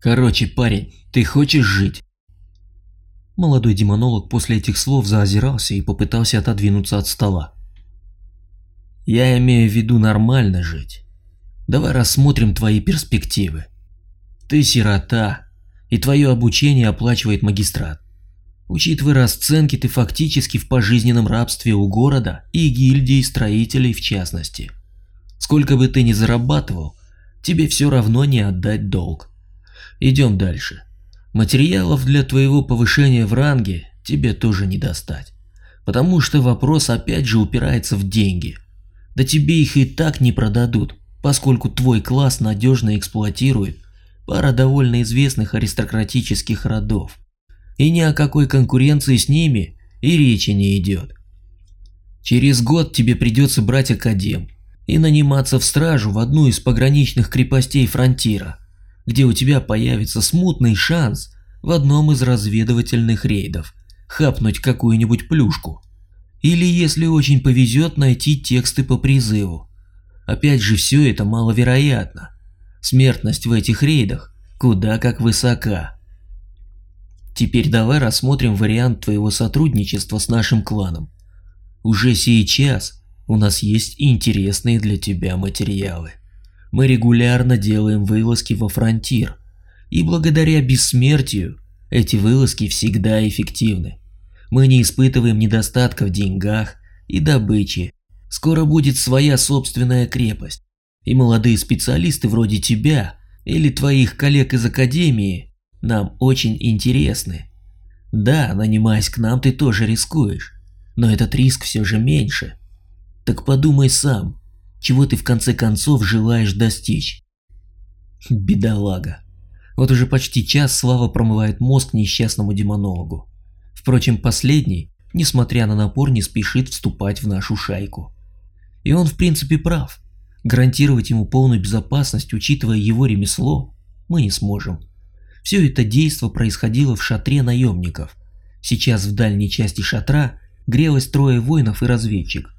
Короче, парень, ты хочешь жить? Молодой демонолог после этих слов заозирался и попытался отодвинуться от стола. Я имею в виду нормально жить. Давай рассмотрим твои перспективы. Ты сирота, и твое обучение оплачивает магистрат. Учитывая расценки, ты фактически в пожизненном рабстве у города и гильдии строителей в частности. Сколько бы ты ни зарабатывал, тебе все равно не отдать долг. Идем дальше. Материалов для твоего повышения в ранге тебе тоже не достать. Потому что вопрос опять же упирается в деньги. Да тебе их и так не продадут, поскольку твой класс надежно эксплуатирует пара довольно известных аристократических родов и ни о какой конкуренции с ними и речи не идет. Через год тебе придется брать академ и наниматься в стражу в одну из пограничных крепостей фронтира, где у тебя появится смутный шанс в одном из разведывательных рейдов хапнуть какую-нибудь плюшку. Или, если очень повезет, найти тексты по призыву. Опять же, все это маловероятно. Смертность в этих рейдах куда как высока. Теперь давай рассмотрим вариант твоего сотрудничества с нашим кланом. Уже сейчас у нас есть интересные для тебя материалы. Мы регулярно делаем вылазки во фронтир, и благодаря бессмертию эти вылазки всегда эффективны. Мы не испытываем недостатка в деньгах и добыче. Скоро будет своя собственная крепость, и молодые специалисты вроде тебя или твоих коллег из Академии нам очень интересны. Да, нанимаясь к нам, ты тоже рискуешь, но этот риск все же меньше. Так подумай сам, чего ты в конце концов желаешь достичь? Бедолага. Вот уже почти час Слава промывает мозг несчастному демонологу. Впрочем, последний, несмотря на напор, не спешит вступать в нашу шайку. И он в принципе прав. Гарантировать ему полную безопасность, учитывая его ремесло, мы не сможем. Все это действо происходило в шатре наемников. Сейчас в дальней части шатра грелось трое воинов и разведчик.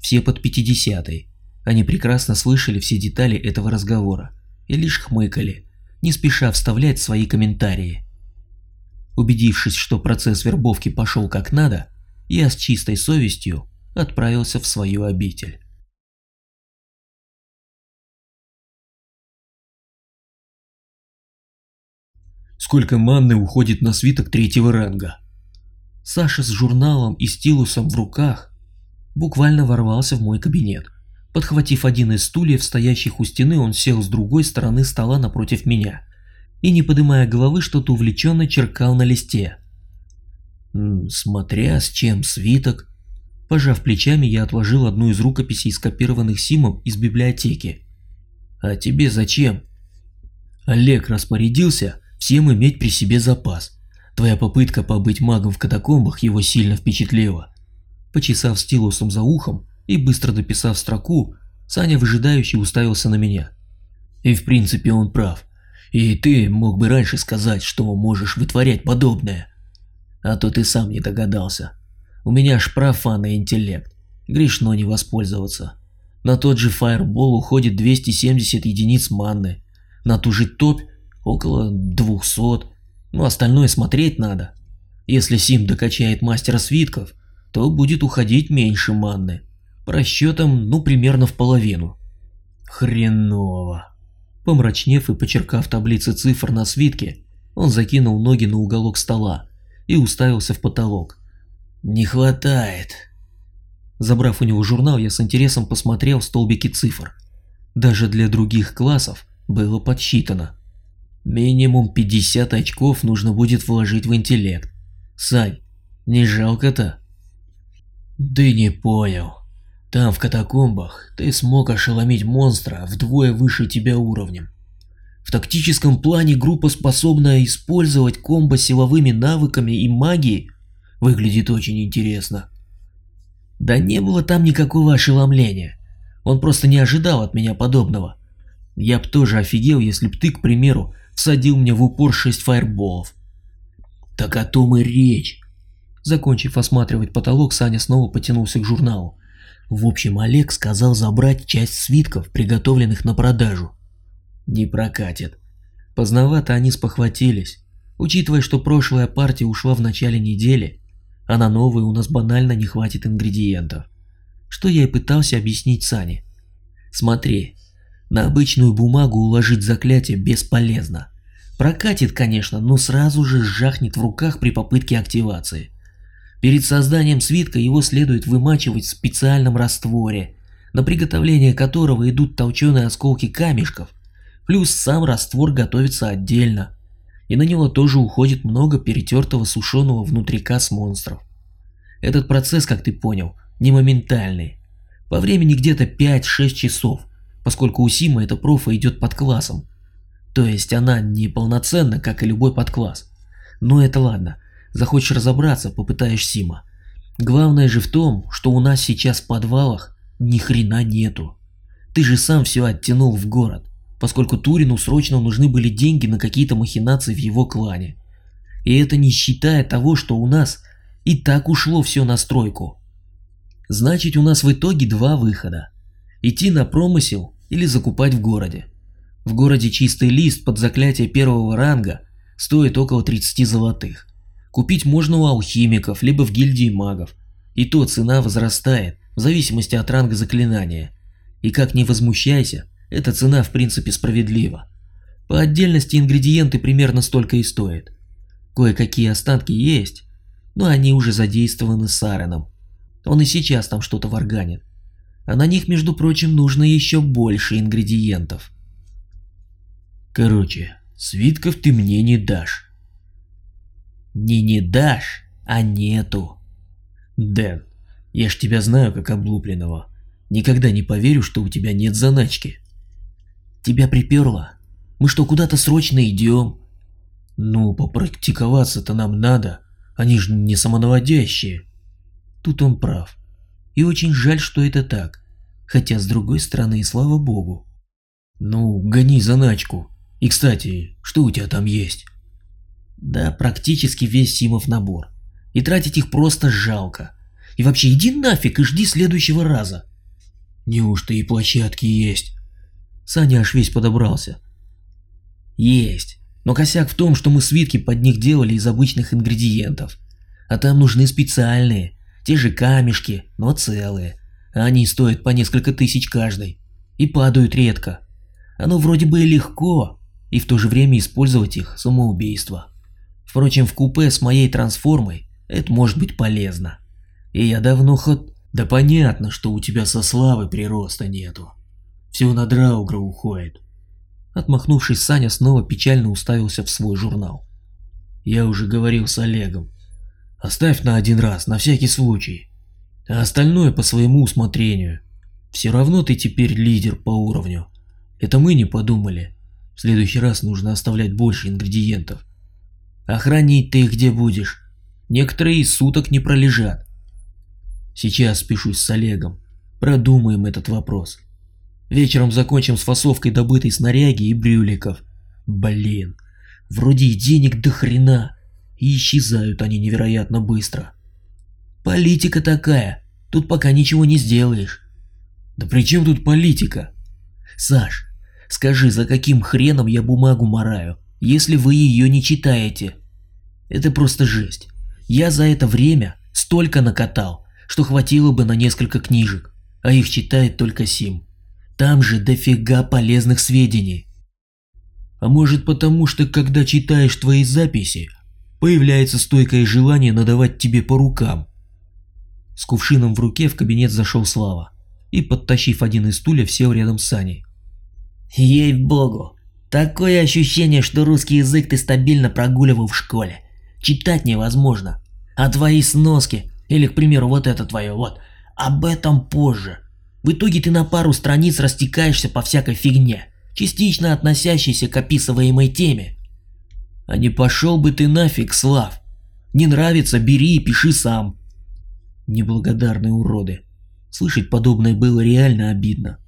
Все под 50-й. Они прекрасно слышали все детали этого разговора и лишь хмыкали, не спеша вставлять свои комментарии. Убедившись, что процесс вербовки пошел как надо, я с чистой совестью отправился в свою обитель. Сколько манны уходит на свиток третьего ранга? Саша с журналом и стилусом в руках буквально ворвался в мой кабинет. Подхватив один из стульев, стоящих у стены, он сел с другой стороны стола напротив меня и, не поднимая головы, что-то увлеченно черкал на листе. «Смотря с чем свиток», Пожав плечами, я отложил одну из рукописей, скопированных Симом из библиотеки. «А тебе зачем?» Олег распорядился всем иметь при себе запас. Твоя попытка побыть магом в катакомбах его сильно впечатлила. Почесав стилусом за ухом и быстро дописав строку, Саня выжидающе уставился на меня. И в принципе он прав. И ты мог бы раньше сказать, что можешь вытворять подобное. А то ты сам не догадался. У меня ж профан и интеллект. Грешно не воспользоваться. На тот же фаербол уходит 270 единиц манны. На ту же топь около 200, ну остальное смотреть надо. Если Сим докачает мастера свитков, то будет уходить меньше манны, по расчетам, ну примерно в половину. Хреново. Помрачнев и почеркав таблицы цифр на свитке, он закинул ноги на уголок стола и уставился в потолок. Не хватает. Забрав у него журнал, я с интересом посмотрел столбики цифр. Даже для других классов было подсчитано. Минимум 50 очков нужно будет вложить в интеллект. Сань, не жалко-то? Ты не понял. Там в катакомбах ты смог ошеломить монстра вдвое выше тебя уровнем. В тактическом плане группа, способная использовать комбо силовыми навыками и магией, выглядит очень интересно. Да не было там никакого ошеломления. Он просто не ожидал от меня подобного. Я б тоже офигел, если б ты, к примеру, всадил мне в упор шесть фаерболов. Так о том и речь. Закончив осматривать потолок, Саня снова потянулся к журналу. В общем, Олег сказал забрать часть свитков, приготовленных на продажу. Не прокатит. Поздновато они спохватились, учитывая, что прошлая партия ушла в начале недели, а на новую у нас банально не хватит ингредиентов. Что я и пытался объяснить Сане. Смотри, на обычную бумагу уложить заклятие бесполезно. Прокатит, конечно, но сразу же сжахнет в руках при попытке активации. Перед созданием свитка его следует вымачивать в специальном растворе, на приготовление которого идут толченые осколки камешков, плюс сам раствор готовится отдельно, и на него тоже уходит много перетертого сушеного внутрика с монстров. Этот процесс, как ты понял, не моментальный. По времени где-то 5-6 часов, поскольку у Сима эта профа идет под классом. То есть она не полноценна, как и любой подкласс. Но это ладно, захочешь разобраться, попытаешь Сима. Главное же в том, что у нас сейчас в подвалах ни хрена нету. Ты же сам все оттянул в город, поскольку Турину срочно нужны были деньги на какие-то махинации в его клане. И это не считая того, что у нас и так ушло все на стройку. Значит, у нас в итоге два выхода. Идти на промысел или закупать в городе. В городе чистый лист под заклятие первого ранга стоит около 30 золотых. Купить можно у алхимиков, либо в гильдии магов. И то цена возрастает, в зависимости от ранга заклинания. И как не возмущайся, эта цена в принципе справедлива. По отдельности ингредиенты примерно столько и стоят. Кое-какие останки есть, но они уже задействованы Сареном. Он и сейчас там что-то варганит. А на них, между прочим, нужно еще больше ингредиентов. Короче, свитков ты мне не дашь. Не не дашь, а нету. Дэн, я ж тебя знаю как облупленного. Никогда не поверю, что у тебя нет заначки. Тебя приперло? Мы что, куда-то срочно идем? Ну, попрактиковаться-то нам надо. Они же не самонаводящие. Тут он прав. И очень жаль, что это так. Хотя, с другой стороны, и слава богу. Ну, гони заначку. И, кстати, что у тебя там есть? Да, практически весь Симов набор. И тратить их просто жалко. И вообще, иди нафиг и жди следующего раза. Неужто и площадки есть? Саня аж весь подобрался. Есть. Но косяк в том, что мы свитки под них делали из обычных ингредиентов. А там нужны специальные, те же камешки, но целые. А они стоят по несколько тысяч каждый. И падают редко. Оно вроде бы и легко, и в то же время использовать их самоубийство. Впрочем, в купе с моей трансформой это может быть полезно. И я давно ход... Да понятно, что у тебя со славы прироста нету. Все на Драугра уходит. Отмахнувшись, Саня снова печально уставился в свой журнал. Я уже говорил с Олегом. Оставь на один раз, на всякий случай. А остальное по своему усмотрению. Все равно ты теперь лидер по уровню. Это мы не подумали. В следующий раз нужно оставлять больше ингредиентов. А хранить ты их где будешь? Некоторые из суток не пролежат. Сейчас спешусь с Олегом. Продумаем этот вопрос. Вечером закончим с фасовкой добытой снаряги и брюликов. Блин, вроде и денег до хрена, и исчезают они невероятно быстро. Политика такая, тут пока ничего не сделаешь. Да при чем тут политика? Саш, скажи, за каким хреном я бумагу мораю, если вы ее не читаете? Это просто жесть. Я за это время столько накатал, что хватило бы на несколько книжек, а их читает только Сим. Там же дофига полезных сведений. А может потому, что когда читаешь твои записи, появляется стойкое желание надавать тебе по рукам. С кувшином в руке в кабинет зашел Слава и, подтащив один из стульев, сел рядом с Саней. Ей-богу, такое ощущение, что русский язык ты стабильно прогуливал в школе. Читать невозможно. А твои сноски, или, к примеру, вот это твое вот, об этом позже. В итоге ты на пару страниц растекаешься по всякой фигне, частично относящейся к описываемой теме. А не пошел бы ты нафиг, Слав. Не нравится, бери и пиши сам. Неблагодарные уроды. Слышать подобное было реально обидно.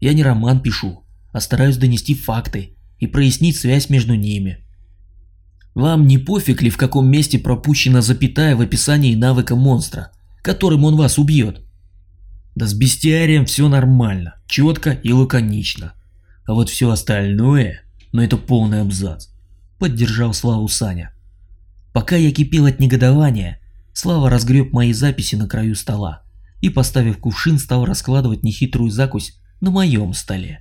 Я не роман пишу, а стараюсь донести факты и прояснить связь между ними. Вам не пофиг ли в каком месте пропущена запятая в описании навыка монстра, которым он вас убьет? Да с бестиарием все нормально, четко и лаконично. А вот все остальное но это полный абзац. Поддержал Славу Саня. Пока я кипел от негодования, Слава разгреб мои записи на краю стола и, поставив кувшин, стал раскладывать нехитрую закусь на моем столе.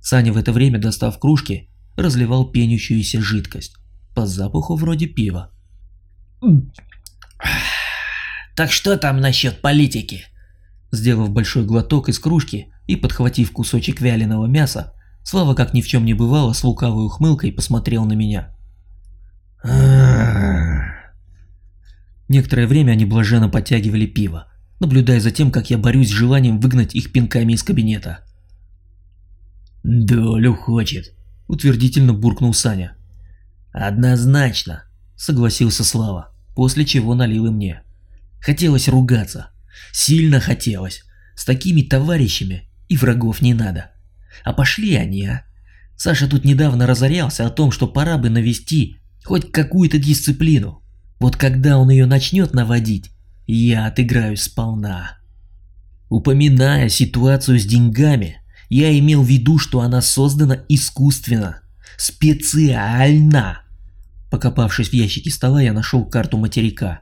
Саня в это время, достав кружки, разливал пенящуюся жидкость, по запаху вроде пива. Так что там насчет политики? Сделав большой глоток из кружки и подхватив кусочек вяленого мяса, Слава, как ни в чем не бывало, с лукавой ухмылкой посмотрел на меня. Некоторое время они блаженно подтягивали пиво, наблюдая за тем, как я борюсь с желанием выгнать их пинками из кабинета. «Долю хочет», — утвердительно буркнул Саня. «Однозначно», — согласился Слава, после чего налил и мне. Хотелось ругаться. Сильно хотелось. С такими товарищами и врагов не надо. А пошли они, а? Саша тут недавно разорялся о том, что пора бы навести хоть какую-то дисциплину. Вот когда он ее начнет наводить, я отыграюсь сполна. Упоминая ситуацию с деньгами, я имел в виду, что она создана искусственно, специально. Покопавшись в ящике стола, я нашел карту материка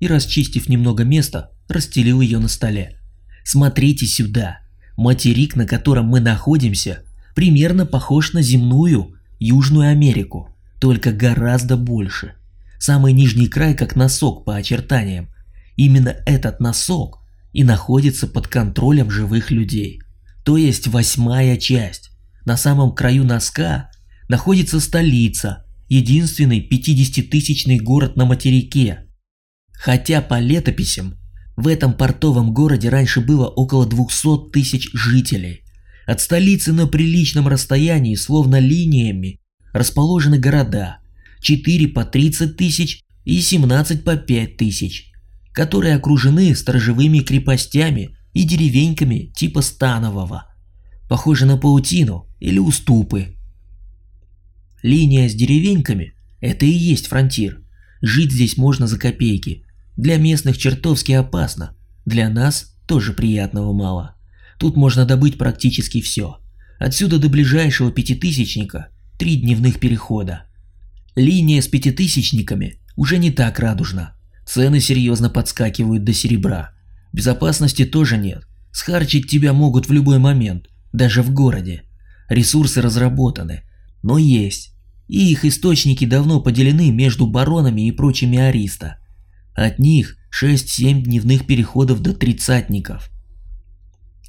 и, расчистив немного места, расстелил ее на столе. Смотрите сюда. Материк, на котором мы находимся, примерно похож на земную Южную Америку, только гораздо больше. Самый нижний край как носок по очертаниям. Именно этот носок и находится под контролем живых людей. То есть восьмая часть. На самом краю носка находится столица, единственный 50-тысячный город на материке. Хотя по летописям в этом портовом городе раньше было около 200 тысяч жителей. От столицы на приличном расстоянии, словно линиями, расположены города 4 по 30 тысяч и 17 по 5 тысяч, которые окружены сторожевыми крепостями и деревеньками типа Станового, похожи на паутину или уступы. Линия с деревеньками – это и есть фронтир. Жить здесь можно за копейки, для местных чертовски опасно, для нас тоже приятного мало. Тут можно добыть практически все. Отсюда до ближайшего пятитысячника три дневных перехода. Линия с пятитысячниками уже не так радужна. Цены серьезно подскакивают до серебра. Безопасности тоже нет. Схарчить тебя могут в любой момент, даже в городе. Ресурсы разработаны, но есть. И их источники давно поделены между баронами и прочими ариста. От них 6-7 дневных переходов до тридцатников.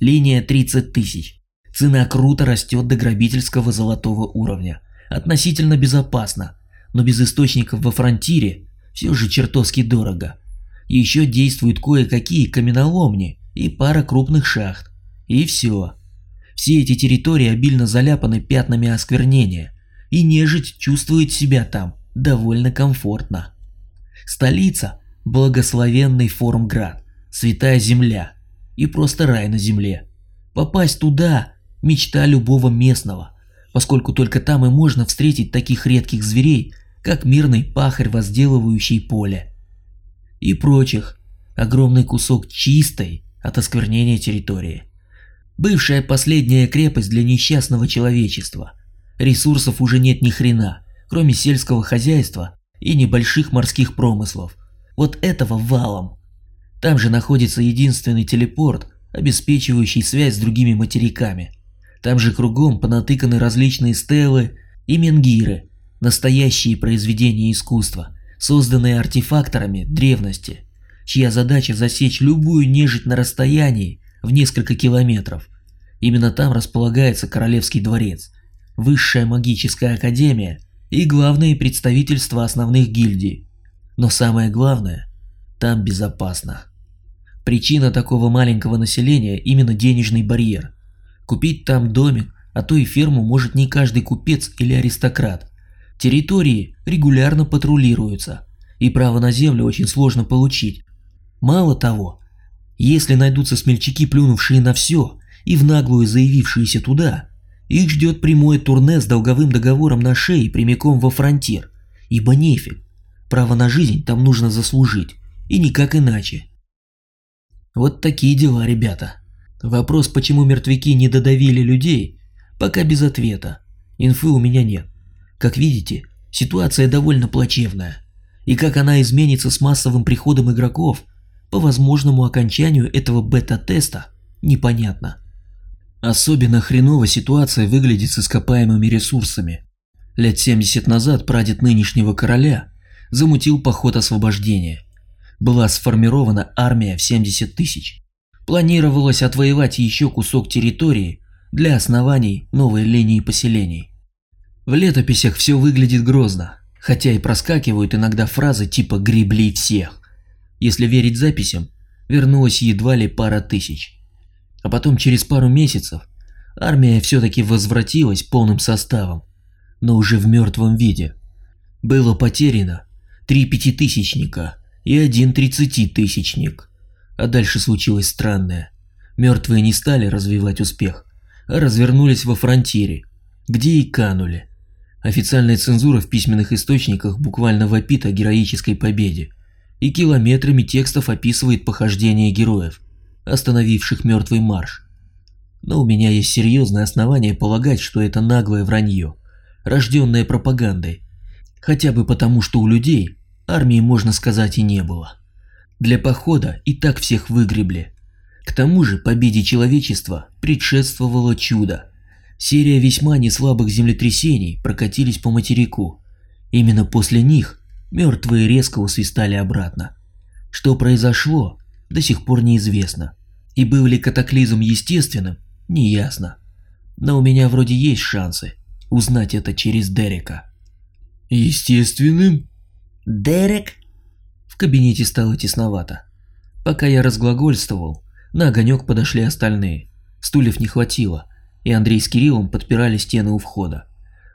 Линия 30 тысяч. Цена круто растет до грабительского золотого уровня. Относительно безопасно, но без источников во фронтире все же чертовски дорого. Еще действуют кое-какие каменоломни и пара крупных шахт. И все. Все эти территории обильно заляпаны пятнами осквернения, и нежить чувствует себя там довольно комфортно. Столица благословенный Формград, святая земля и просто рай на земле. Попасть туда – мечта любого местного, поскольку только там и можно встретить таких редких зверей, как мирный пахарь, возделывающий поле. И прочих, огромный кусок чистой от осквернения территории. Бывшая последняя крепость для несчастного человечества. Ресурсов уже нет ни хрена, кроме сельского хозяйства и небольших морских промыслов – вот этого валом. Там же находится единственный телепорт, обеспечивающий связь с другими материками. Там же кругом понатыканы различные стелы и менгиры, настоящие произведения искусства, созданные артефакторами древности, чья задача засечь любую нежить на расстоянии в несколько километров. Именно там располагается Королевский дворец, высшая магическая академия и главные представительства основных гильдий. Но самое главное, там безопасно. Причина такого маленького населения именно денежный барьер. Купить там домик, а то и ферму может не каждый купец или аристократ. Территории регулярно патрулируются, и право на землю очень сложно получить. Мало того, если найдутся смельчаки, плюнувшие на все и в наглую заявившиеся туда, их ждет прямое турне с долговым договором на шее прямиком во фронтир, ибо нефиг, Право на жизнь там нужно заслужить, и никак иначе. Вот такие дела, ребята. Вопрос, почему мертвяки не додавили людей, пока без ответа. Инфы у меня нет. Как видите, ситуация довольно плачевная. И как она изменится с массовым приходом игроков по возможному окончанию этого бета-теста, непонятно. Особенно хреново ситуация выглядит с ископаемыми ресурсами. Лет 70 назад прадед нынешнего короля замутил поход освобождения. Была сформирована армия в 70 тысяч. Планировалось отвоевать еще кусок территории для оснований новой линии поселений. В летописях все выглядит грозно, хотя и проскакивают иногда фразы типа «гребли всех». Если верить записям, вернулось едва ли пара тысяч. А потом через пару месяцев армия все-таки возвратилась полным составом, но уже в мертвом виде. Было потеряно три пятитысячника и один тридцатитысячник. А дальше случилось странное. Мертвые не стали развивать успех, а развернулись во фронтире, где и канули. Официальная цензура в письменных источниках буквально вопит о героической победе и километрами текстов описывает похождения героев, остановивших мертвый марш. Но у меня есть серьезное основание полагать, что это наглое вранье, рожденное пропагандой, хотя бы потому, что у людей армии, можно сказать, и не было. Для похода и так всех выгребли. К тому же победе человечества предшествовало чудо – Серия весьма неслабых землетрясений прокатились по материку. Именно после них мертвые резко усвистали обратно. Что произошло, до сих пор неизвестно. И был ли катаклизм естественным, неясно. Но у меня вроде есть шансы узнать это через Дерека. Естественным? Дерек? В кабинете стало тесновато. Пока я разглагольствовал, на огонек подошли остальные. Стульев не хватило, и Андрей с Кириллом подпирали стены у входа.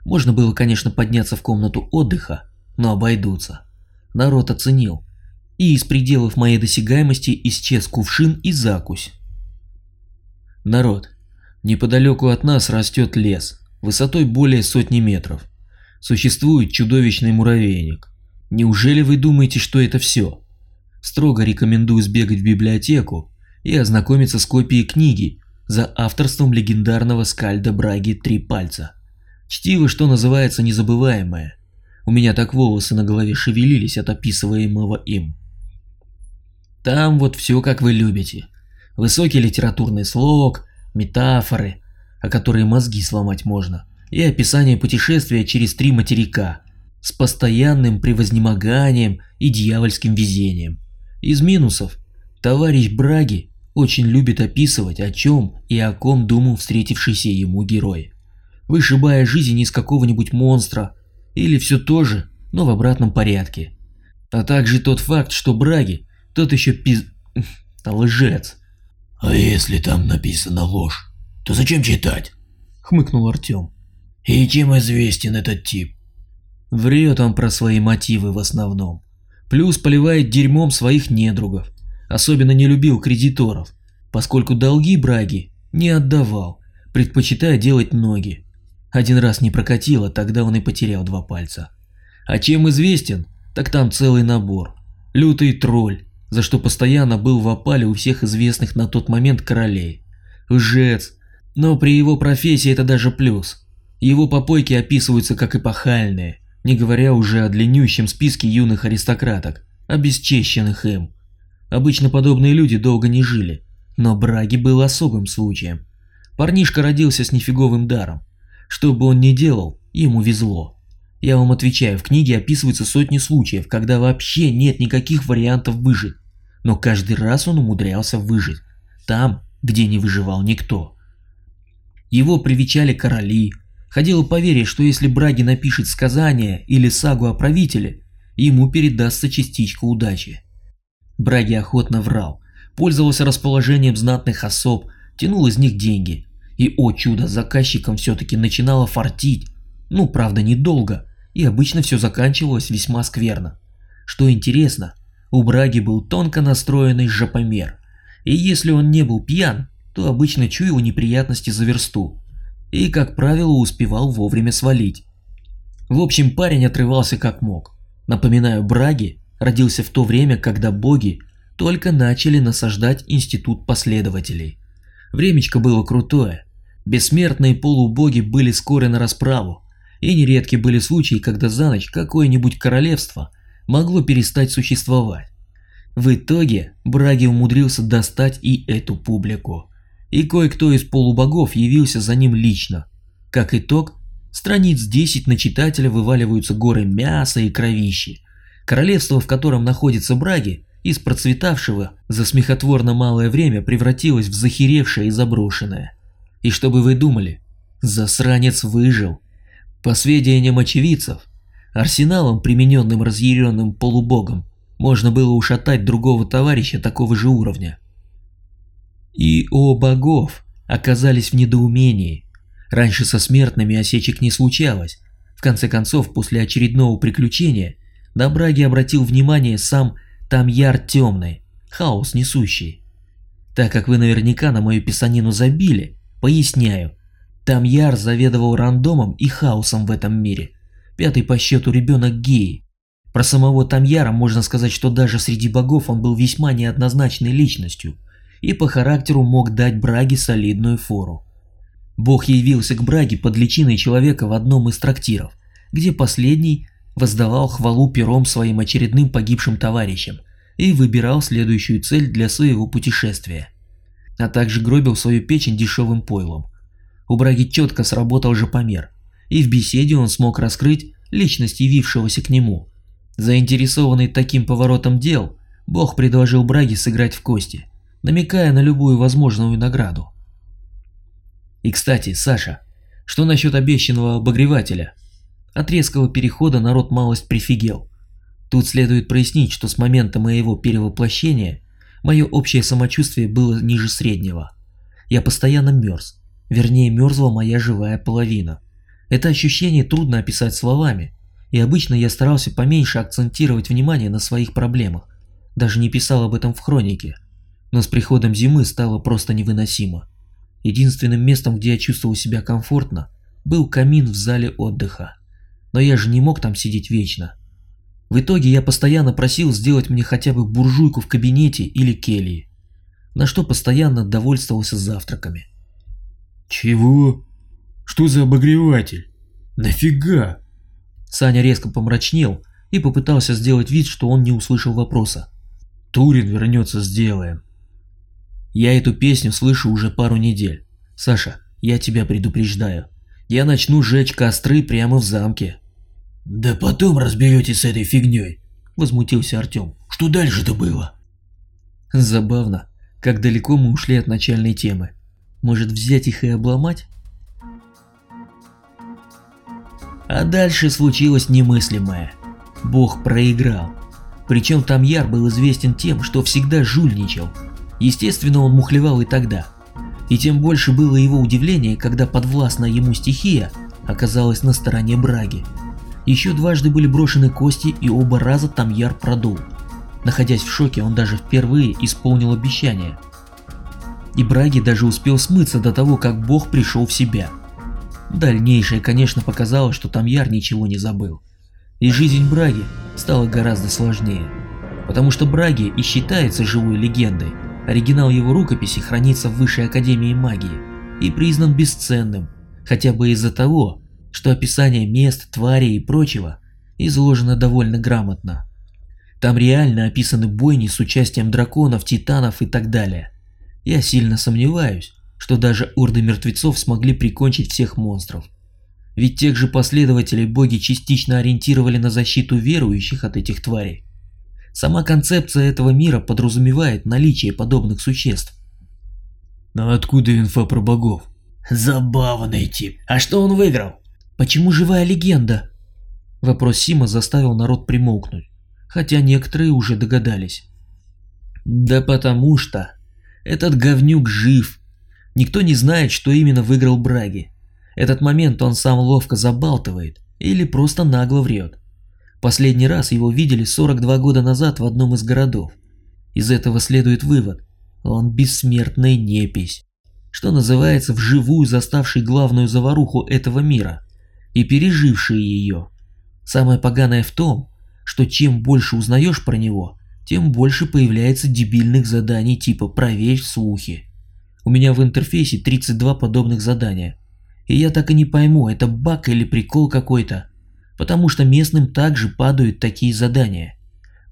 Можно было, конечно, подняться в комнату отдыха, но обойдутся. Народ оценил. И из пределов моей досягаемости исчез кувшин и закусь. Народ, неподалеку от нас растет лес, высотой более сотни метров. Существует чудовищный муравейник. Неужели вы думаете, что это все? Строго рекомендую сбегать в библиотеку и ознакомиться с копией книги за авторством легендарного скальда Браги «Три пальца». Чтиво, что называется, незабываемое. У меня так волосы на голове шевелились от описываемого им. Там вот все как вы любите. Высокий литературный слог, метафоры, о которые мозги сломать можно, и описание путешествия через три материка с постоянным превознемоганием и дьявольским везением. Из минусов товарищ Браги очень любит описывать, о чем и о ком думал встретившийся ему герой, вышибая жизнь из какого-нибудь монстра или все то же, но в обратном порядке. А также тот факт, что Браги тот еще пиз... лжец. «А если там написано ложь, то зачем читать?» — хмыкнул Артем. «И чем известен этот тип?» Врет он про свои мотивы в основном. Плюс поливает дерьмом своих недругов. Особенно не любил кредиторов, поскольку долги Браги не отдавал, предпочитая делать ноги. Один раз не прокатило, тогда он и потерял два пальца. А чем известен, так там целый набор. Лютый тролль, за что постоянно был в опале у всех известных на тот момент королей. Лжец, но при его профессии это даже плюс. Его попойки описываются как эпохальные, не говоря уже о длиннющем списке юных аристократок, обесчещенных им. Обычно подобные люди долго не жили, но Браги был особым случаем. Парнишка родился с нифиговым даром. Что бы он ни делал, ему везло. Я вам отвечаю, в книге описываются сотни случаев, когда вообще нет никаких вариантов выжить. Но каждый раз он умудрялся выжить. Там, где не выживал никто. Его привечали короли. Ходило поверье, что если Браги напишет сказание или сагу о правителе, ему передастся частичка удачи. Браги охотно врал, пользовался расположением знатных особ, тянул из них деньги. И, о чудо, заказчикам все-таки начинало фартить. Ну, правда, недолго, и обычно все заканчивалось весьма скверно. Что интересно, у Браги был тонко настроенный жопомер, и если он не был пьян, то обычно чуял неприятности за версту, и, как правило, успевал вовремя свалить. В общем, парень отрывался как мог. Напоминаю, Браги родился в то время, когда боги только начали насаждать институт последователей. Времечко было крутое. Бессмертные полубоги были скоры на расправу, И нередки были случаи, когда за ночь какое-нибудь королевство могло перестать существовать. В итоге Браги умудрился достать и эту публику. И кое-кто из полубогов явился за ним лично. Как итог, страниц 10 на читателя вываливаются горы мяса и кровищи. Королевство, в котором находится Браги, из процветавшего за смехотворно малое время превратилось в захеревшее и заброшенное. И чтобы вы думали, засранец выжил. По сведениям очевидцев, арсеналом, примененным разъяренным полубогом, можно было ушатать другого товарища такого же уровня. И о богов оказались в недоумении. Раньше со смертными осечек не случалось. В конце концов, после очередного приключения, на Браге обратил внимание сам Тамьяр Темный, хаос несущий. Так как вы наверняка на мою писанину забили, поясняю. Тамьяр заведовал рандомом и хаосом в этом мире. Пятый по счету ребенок гей. Про самого Тамьяра можно сказать, что даже среди богов он был весьма неоднозначной личностью и по характеру мог дать Браге солидную фору. Бог явился к Браге под личиной человека в одном из трактиров, где последний воздавал хвалу пером своим очередным погибшим товарищам и выбирал следующую цель для своего путешествия. А также гробил свою печень дешевым пойлом. У Браги четко сработал же помер, и в беседе он смог раскрыть личность явившегося к нему. Заинтересованный таким поворотом дел, Бог предложил Браге сыграть в кости, намекая на любую возможную награду. И кстати, Саша, что насчет обещанного обогревателя? От резкого перехода народ малость прифигел. Тут следует прояснить, что с момента моего перевоплощения мое общее самочувствие было ниже среднего. Я постоянно мерз, вернее мерзла моя живая половина. Это ощущение трудно описать словами, и обычно я старался поменьше акцентировать внимание на своих проблемах, даже не писал об этом в хронике. Но с приходом зимы стало просто невыносимо. Единственным местом, где я чувствовал себя комфортно, был камин в зале отдыха но я же не мог там сидеть вечно. В итоге я постоянно просил сделать мне хотя бы буржуйку в кабинете или келье, на что постоянно довольствовался завтраками. Чего? Что за обогреватель? Нафига? Саня резко помрачнел и попытался сделать вид, что он не услышал вопроса. Турин вернется, сделаем. Я эту песню слышу уже пару недель. Саша, я тебя предупреждаю. Я начну жечь костры прямо в замке. Да потом разберетесь с этой фигней, возмутился Артем. Что дальше-то было? Забавно, как далеко мы ушли от начальной темы. Может взять их и обломать? А дальше случилось немыслимое. Бог проиграл. Причем Тамьяр был известен тем, что всегда жульничал. Естественно, он мухлевал и тогда. И тем больше было его удивление, когда подвластная ему стихия оказалась на стороне Браги. Еще дважды были брошены кости, и оба раза Тамьяр продул. Находясь в шоке, он даже впервые исполнил обещание. И Браги даже успел смыться до того, как бог пришел в себя. Дальнейшее, конечно, показало, что Тамьяр ничего не забыл. И жизнь Браги стала гораздо сложнее. Потому что Браги и считается живой легендой, Оригинал его рукописи хранится в Высшей Академии Магии и признан бесценным, хотя бы из-за того, что описание мест, тварей и прочего изложено довольно грамотно. Там реально описаны бойни с участием драконов, титанов и так далее. Я сильно сомневаюсь, что даже орды мертвецов смогли прикончить всех монстров. Ведь тех же последователей боги частично ориентировали на защиту верующих от этих тварей. Сама концепция этого мира подразумевает наличие подобных существ. Но откуда инфа про богов? Забавный тип. А что он выиграл? Почему живая легенда? Вопрос Сима заставил народ примолкнуть, хотя некоторые уже догадались. Да потому что этот говнюк жив. Никто не знает, что именно выиграл Браги. Этот момент он сам ловко забалтывает или просто нагло врет. Последний раз его видели 42 года назад в одном из городов. Из этого следует вывод. Он бессмертная непись, что называется вживую заставший главную заваруху этого мира и переживший ее. Самое поганое в том, что чем больше узнаешь про него, тем больше появляется дебильных заданий типа «проверь слухи». У меня в интерфейсе 32 подобных задания, И я так и не пойму, это баг или прикол какой-то, потому что местным также падают такие задания.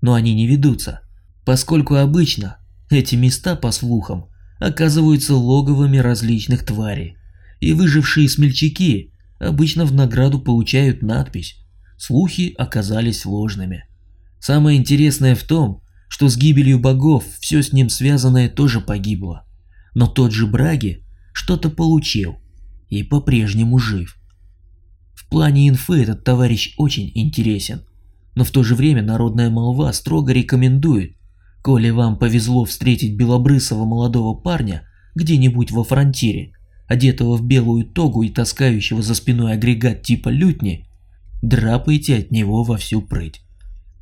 Но они не ведутся, поскольку обычно эти места, по слухам, оказываются логовыми различных тварей, и выжившие смельчаки обычно в награду получают надпись «Слухи оказались ложными». Самое интересное в том, что с гибелью богов все с ним связанное тоже погибло. Но тот же Браги что-то получил и по-прежнему жив. В плане инфы этот товарищ очень интересен, но в то же время народная молва строго рекомендует, коли вам повезло встретить белобрысого молодого парня где-нибудь во фронтире, одетого в белую тогу и таскающего за спиной агрегат типа лютни, драпайте от него во всю прыть.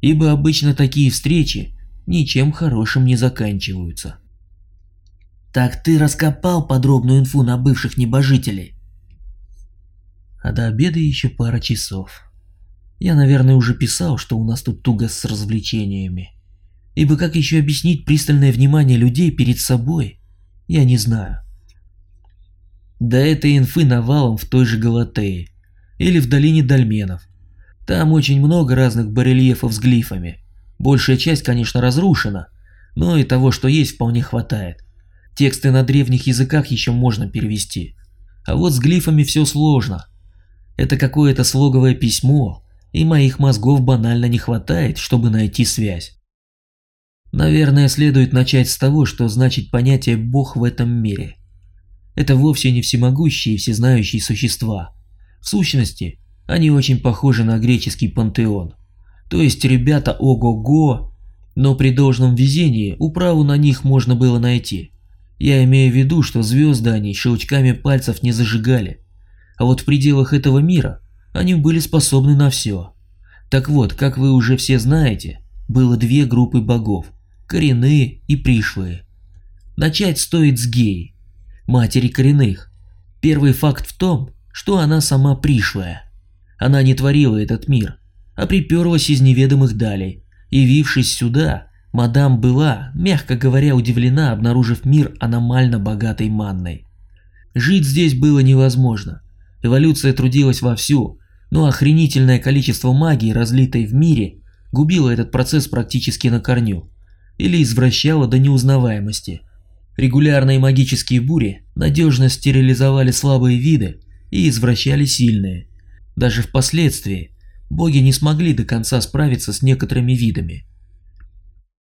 Ибо обычно такие встречи ничем хорошим не заканчиваются. Так ты раскопал подробную инфу на бывших небожителей? А до обеда еще пара часов. Я, наверное, уже писал, что у нас тут туго с развлечениями. Ибо как еще объяснить пристальное внимание людей перед собой, я не знаю. До этой инфы навалом в той же Галатее или в долине Дольменов. Там очень много разных барельефов с глифами. Большая часть, конечно, разрушена, но и того, что есть, вполне хватает. Тексты на древних языках еще можно перевести. А вот с глифами все сложно. Это какое-то слоговое письмо, и моих мозгов банально не хватает, чтобы найти связь. Наверное, следует начать с того, что значит понятие «бог» в этом мире. Это вовсе не всемогущие и всезнающие существа. В сущности, они очень похожи на греческий пантеон. То есть ребята ого-го, но при должном везении управу на них можно было найти. Я имею в виду, что звезды они щелчками пальцев не зажигали. А вот в пределах этого мира они были способны на все. Так вот, как вы уже все знаете, было две группы богов – коренные и пришлые. Начать стоит с геи, матери коренных. Первый факт в том, что она сама пришлая. Она не творила этот мир, а приперлась из неведомых далей. Явившись сюда, мадам была, мягко говоря, удивлена, обнаружив мир аномально богатой манной. Жить здесь было невозможно. Эволюция трудилась вовсю, но охренительное количество магии, разлитой в мире, губило этот процесс практически на корню или извращало до неузнаваемости. Регулярные магические бури надежно стерилизовали слабые виды и извращали сильные. Даже впоследствии боги не смогли до конца справиться с некоторыми видами.